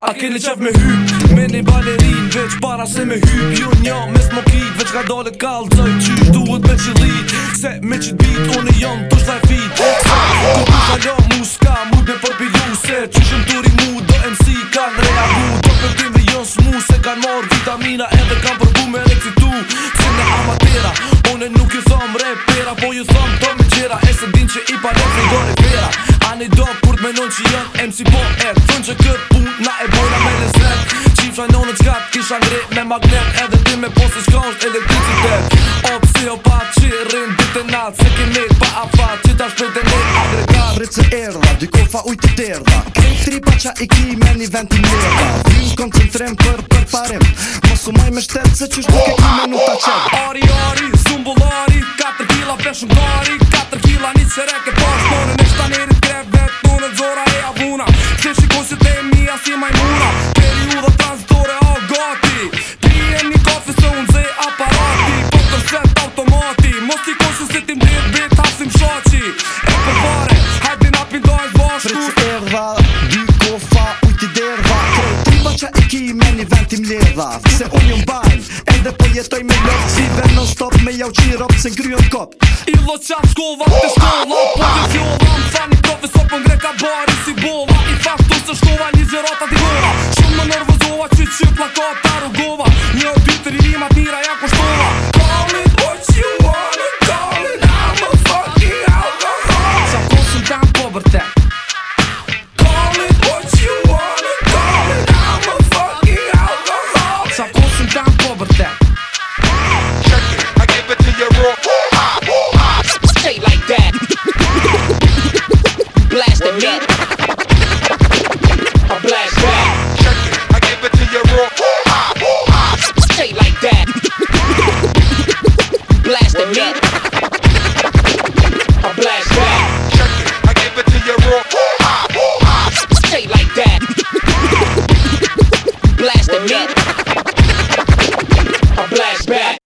A keni qef me hyp Me një balerin veç para se me hyp Jo një me smokit veç ka dole kalë Zaj qysh duhet me qëllit Se me qit bit unë jam tush dhe fit Ko ku ka jo muska s'ka mu dhe përpilu Se qysh turi mu do MC kan reagu Do të tim dhe jon s'mu se kan mor vitamina Edhe kan përbu me rekcitu Se në amatera Unë nuk ju thom repera Po ju thom të me qera E se din që i pa në frigore pera Ani do kur t'menon që jon MC po er shaj në të Kisha ngrit me magnet Edhe ti me posës kronësht edhe ti që të të O psi që rrinë dit e natë Se ki pa a fa që ta shpejt e ne agregat Vrit se erda, dy kofa uj të derda Kënë tri qa i ki me një vend të mërda Vinë koncentrem për përparim Mos u maj me shtetë se qështë duke ki me nuk ta qedë Ari, ari, zumbullari Katër pila peshën kar jetoj me lot Zive non stop me jau qi rop se ngryon I lo qap skova të shkolla Po të jo fjolla më fan i profe bari si bolla I fash të se shkova një gjerata t'i gora Shumë më nervozova që që plakot t'arugova Një obitër i t'ira ja kushtova